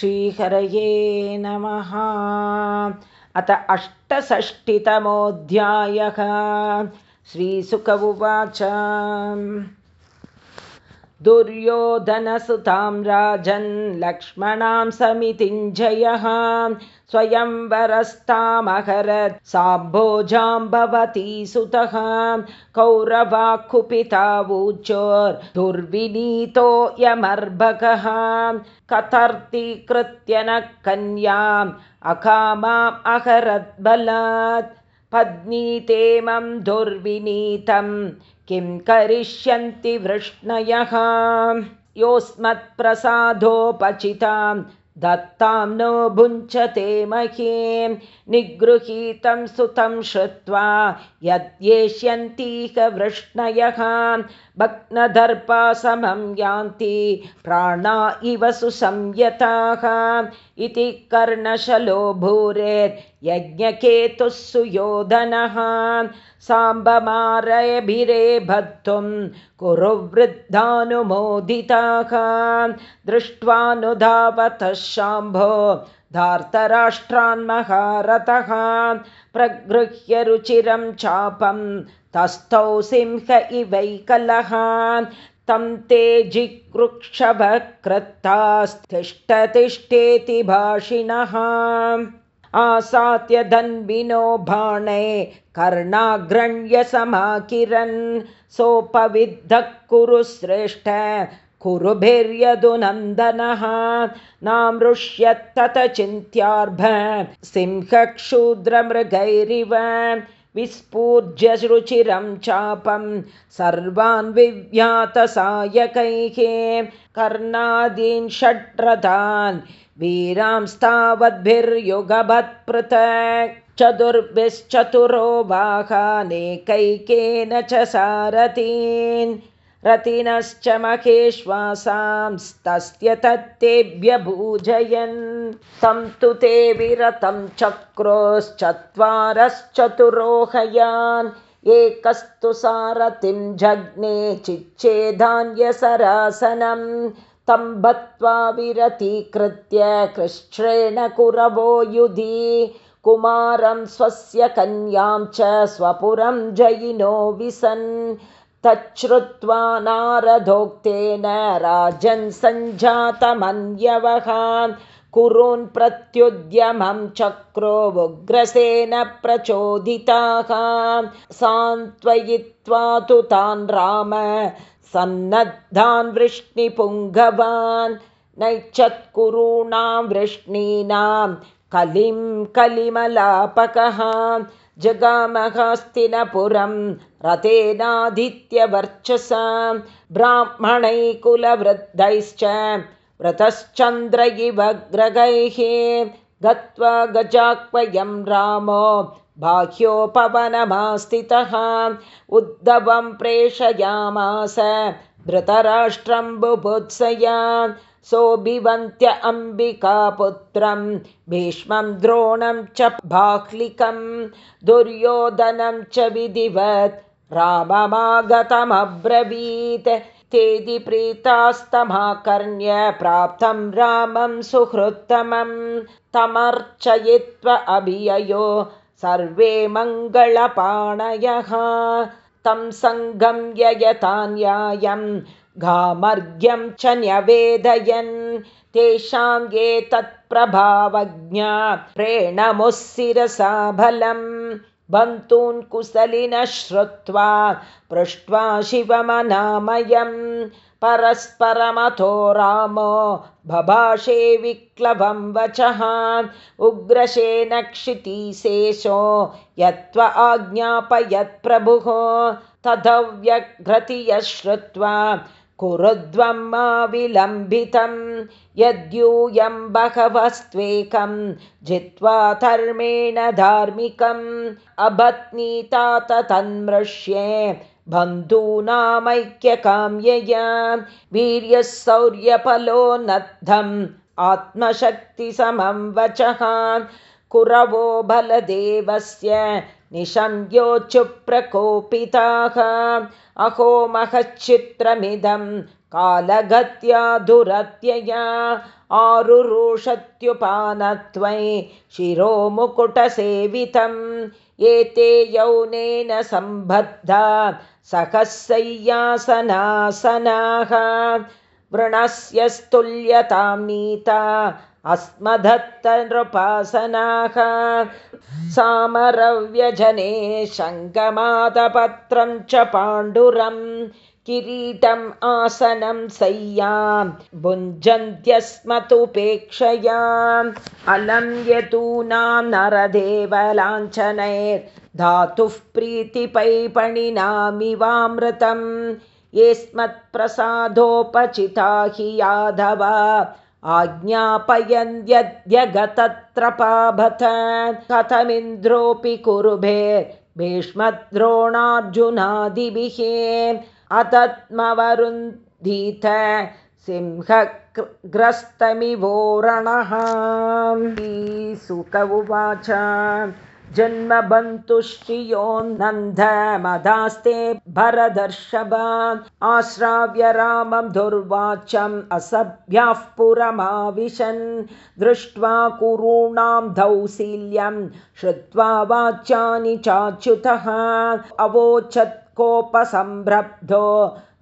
श्रीहरये नमः। अथ अष्टषष्टितमोऽध्यायः। श्रीसुक उवाच दुर्योधनसुतां राजन् लक्ष्मणां समितिञ्जयः स्वयंवरस्तामहरत् साम्भोजाम्भवती सुतः कौरवा यमर्भकः कतर्तीकृत्य न कन्याम् अकामाम् अहरद्बलात् पत्नीतेमं दुर्विनीतं किं करिष्यन्ति वृष्णयः? योऽस्मत्प्रसादोपचितां दत्तां नो भुञ्चते महीं। निगृहीतं सुतं श्रुत्वा यद्येष्यन्तीह वृष्णयः भग्नदर्पासमं यान्ति प्राणा इव सुसंयताः इति कर्णशलो भूरेर्यज्ञकेतुः सुयोधनः। साम्बमारयभिरे भत्तुं कुरु वृद्धानुमोदिताः दृष्ट्वानुधावतः शाम्भो धार्तराष्ट्रान्महारथः प्रगृह्य रुचिरं चापं तस्थौ सिंह इवैकलः। तं ते जिगृक्षभकृत्तास्तिष्ठतिष्ठेति भाषिणः। आसात्य धन्विनो बाणे कर्णाग्रण्यसमाकिरन् सोपविद्धः कुरु श्रेष्ठ कुरुभिर्यदुनन्दनः। नामृष्यत्तत चिन्त्यार्भ सिंहक्षूद्रमृगैरिव विस्फूर्जरुचिरं चापं सर्वान् विव्यातसायकैः कर्णादीन् षड्रथान् वीरांस्तावद्भिर्युगभत्पृथक् चतुर्भिश्चतुरो वाहानेकैकेन च सारथीन् रतिनश्च महेश्वासांस्तस्य तत्तेभ्यभूजयन् तं तु ते विरतं चक्रोश्चत्वारश्चतुरोहयान्। एकस्तु सारथिं जग्ने चिच्छेधान्यसरासनं तं बत्वा विरतीकृत्य कृच्छ्रेण कुरवो युधि। कुमारं स्वस्य कन्यां च स्वपुरं जयिनो विसन् तच्छ्रुत्वा नारदोक्तेन राजन् सञ्जातमन्यवः कुरून् प्रत्युद्यमं चक्रो उग्रसेन प्रचोदिताः। सान्त्वयित्वा तु तान् राम सन्नद्धान् वृष्णिपुङ्गवान्। नैच्छत्कुरूणां वृष्णीनां कलिं कलिमलापकः जगामहस्तिनपुरं रतेनादित्यवर्चसा ब्राह्मणैकुलवृद्धैश्च व्रतश्चन्द्र इवग्रगैः गत्वा गजाक्वयं रामो बाह्योपवनमास्थितः उद्धवं प्रेषयामास धृतराष्ट्रं बुभुत्सया सोऽभिवन्त्य अम्बिकापुत्रं भीष्मं द्रोणं च बाह्लिकं दुर्योधनं च विधिवत् राममागतमब्रवीत्। तेदि प्रीतास्तमाकर्ण्य प्राप्तं रामं सुहृत्तमं तमर्चयित्वा अभिययो सर्वे मङ्गलपाणयः। तं सङ्गं ययतान्यायम् घामर्घ्यं च न्यवेदयन् तेषां ये तत्प्रभावज्ञा प्रेणमुःशिरसा बलं बन्तून् कुशलिनः श्रुत्वा पृष्ट्वा शिवमनामयं परस्परमथो रामो बभाषे विक्लवं वचः उग्रशेन क्षितिशेषो यत्त्व आज्ञापयत्प्रभुः तदव्यघ्रति यः श्रुत्वा कुरुध्वं मा विलम्बितं यद्यूयं बहवस्त्वेकं जित्वा धर्मेण धार्मिकम् अभत्नीतात तन्मृष्ये बन्धूनामैक्यकाम्यया वीर्यः शौर्यफलोन्नद्धम् आत्मशक्तिसमं वचः कुरवो बलदेवस्य निशम्योच्चुप्रकोपिताः अहो महच्चित्रमिदं कालगत्या दुरत्यया आरुरुषत्युपानत्वै शिरोमुकुटसेवितम्। एते यौनेन सम्बद्धा सहस्रय्यासनासनाः वृणस्य स्तुल्यतां नीता अस्मदत्तनृपासनाः। सामरव्यजने शङ्गमादपत्रं च पाण्डुरम् किरीटम् आसनं सय्यां भुञ्जन्त्यस्मतुपेक्षयाम् अलं यतूनां नरदेवलाञ्छनैर्धातुः प्रीतिपैपणिनामिवामृतम् येस्मत्प्रसादोपचिता हि यादव आज्ञापयन्त्यद्यगतत्र पाभत कथमिन्द्रोऽपि कुरुभेर्भीष्मद्रोणार्जुनादिभिः अतत्मवरुन्धीत सिंहग्रस्तमिवोरणः। सुक उवाच जन्मबन्तु श्रियोन्नन्धमदास्ते भरदर्शभ आश्राव्य रामं दुर्वाच्यम् असभ्याः पुरमाविशन् दृष्ट्वा कुरूणां दौशील्यं श्रुत्वा वाच्यानि चाच्युतः अवोचत् कोपसम्भ्रब्धो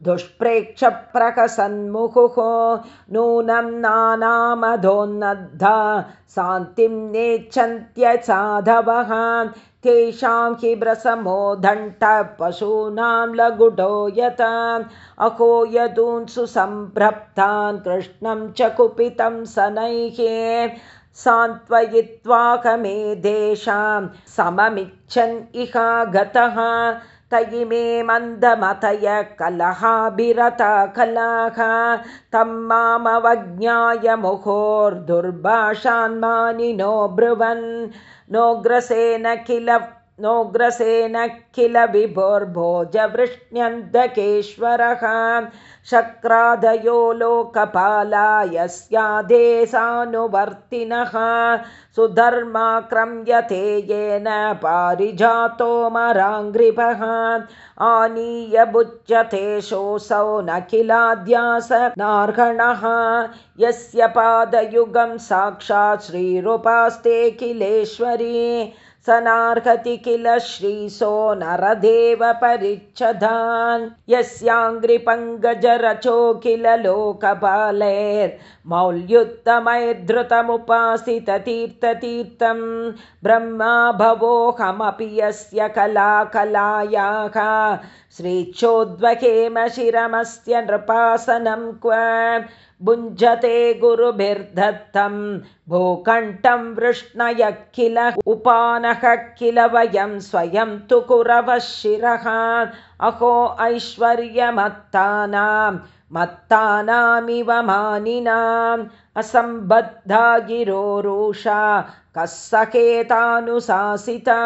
दुष्प्रेक्षप्रकसन्मुहुः नूनं नानामधोन्नद्धा शान्तिं नेच्छन्त्यसाधवः। तेषां हि भ्रसमो दण्टः पशूनां लघुडो यत। अहो यदून् सुसम्भ्रप्तान् कृष्णं च कुपितं सनैः। सान्त्वयित्वाकमे देशां सममिच्छन् इहा गतः तयि मे मन्दमतय कलहाभिरता कलाः। तं मामवज्ञाय मुहोर्दुर्भाषान्मानिनो ब्रुवन्। नोग्रसेन किल नोग्रसेन किल विभोर्भोजवृष्ण्यन्धकेश्वरः शक्रादयो लोकपाला यस्यादेशानुवर्तिनः सुधर्माक्रम्यते येन पारिजातो मराङ्घ्रिभः आनीय भुज्यते शोऽसौ न किलाद्यास नार्हणः। यस्य पादयुगं साक्षात् श्रीरूपास्ते किलेश्वरी स नार्हति किल श्रीसो नरदेव परिच्छदान्। किल लोकपालैर्मौल्युत्तमैर्धृतमुपासिततीर्थतीर्थं ब्रह्मा भवोऽहमपि यस्य कलाकलायाः। श्रीचोद्वहेम शिरमस्य नृपासनं क्व भुञ्जते गुरुभिर्दत्तं भूकण्ठं वृष्णय किल उपानः किल वयं स्वयं तु कुरवः शिरः अहो ऐश्वर्यमत्तानां मत्तानामिव मानिनाम्। असम्बद्धा गिरोरुषा कः सखेतानुशासिता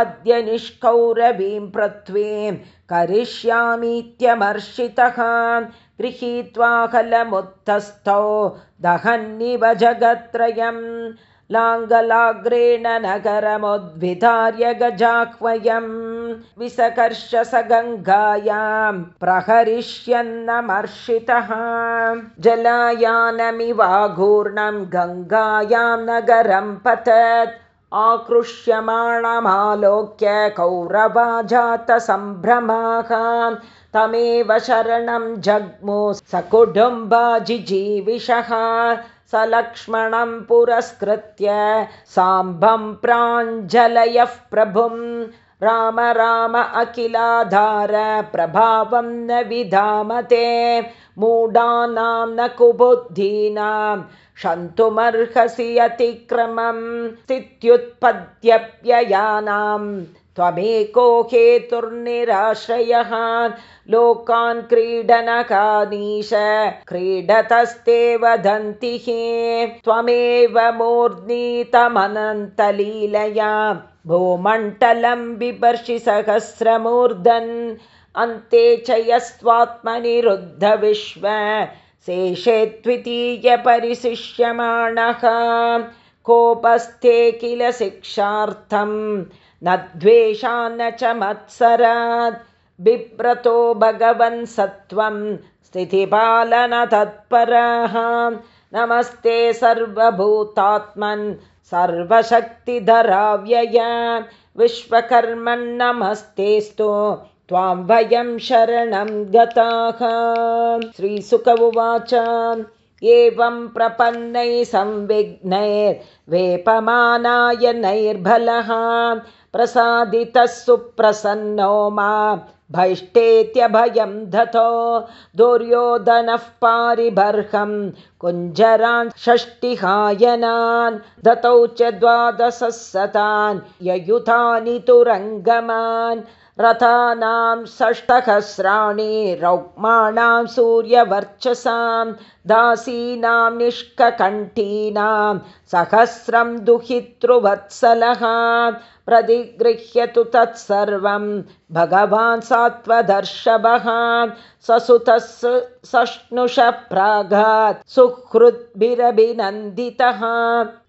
अद्य निष्कौरवीं पृथ्वीं करिष्यामीत्यमर्षितः गृहीत्वा कलमुत्थस्थौ दहन्निव जगत्त्रयम् लाङ्गलाग्रेण नगरमुद्विधार्य गजाह्वयम् विसकर्ष स गङ्गायां प्रहरिष्यन्नमर्षितः। जलायानमिवाघूर्णं गङ्गायां नगरं पतत्। आकृष्यमाणमालोक्य कौरवा जातसम्भ्रमाः तमेव शरणं जग्मु सकुटुम्बाजिजीविषः स लक्ष्मणं पुरस्कृत्य साम्भं प्राञ्जलयः प्रभुं। राम राम अखिलाधार प्रभावं न विधामते। मूढानां न कुबुद्धीनां क्षन्तुमर्हसि अतिक्रमं। स्थित्युत्पद्यप्ययानां त्वमेको हेतुर्निराश्रयः लोकान् क्रीडनकानीश क्रीडतस्ते वदन्ति त्वमेव मूर्ध्नीतमनन्तलीलया। भूमण्डलं बिभर्षि सहस्रमूर्धन्। अन्ते च यस्त्वात्मनिरुद्धविश्व। शेषे द्वितीयपरिशिष्यमाणः। कोपस्थे किल शिक्षार्थं न द्वेषा न च मत्सरात्। बिभ्रतो भगवन् सत्वं स्थितिपालनतत्परः नमस्ते सर्वभूतात्मन् सर्वशक्तिधराव्यय। विश्वकर्मन्नमस्तेस्तु त्वां वयं शरणं गताः। श्रीसुक उवाच। एवं प्रपन्नैः संविघ्नैर्वेपमानाय नैर्बलः प्रसादितः सुप्रसन्नो मा भैष्टेत्यभयं दतो दुर्योधनः पारिबर्हं कुञ्जरान् षष्टिहायनान् दतौ च द्वादशतान् ययुतानि तुरङ्गमान् रथानां षष्टहस्राणि रौक्माणां सूर्यवर्चसां दासीनां निष्ककण्ठीनां सहस्रं दुहितृवत्सलः प्रतिगृह्यतु तत्सर्वं। भगवान् सात्वदर्शभः ससुतः सष्णुषः प्रागात् सुहृद्भिरभिनन्दितः।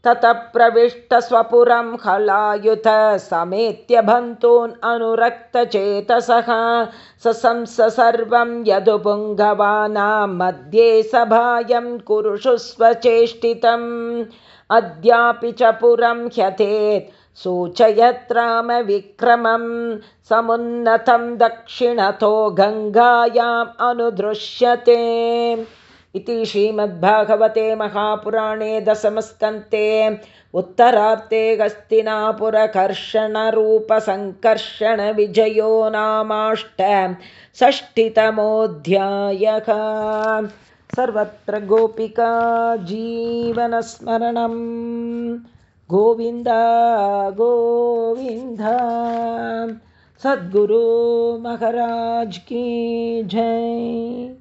ततः प्रविष्टस्वपुरं हलायुत समेत्य बन्तून् अनुरक्तचेतसः सशंस सर्वं यदुपुङ्गवानां मध्ये सभायं कुरुषु स्वचेष्टितम्। अद्यापि च पुरं ह्यथेत् सूचयत् रामविक्रमं समुन्नतं दक्षिणतो गङ्गायाम् अनुदृश्यते इति श्रीमद्भागवते महापुराणे दशमस्कन्ते उत्तरार्थे हस्तिनापुरकर्षणरूपसङ्कर्षणविजयो नामाष्ट षष्टितमोऽध्यायः सर्वत्र गोपिका जीवनस्मरणम्। गोविन्द गोविन्द। सद्गुरु महाराज की जय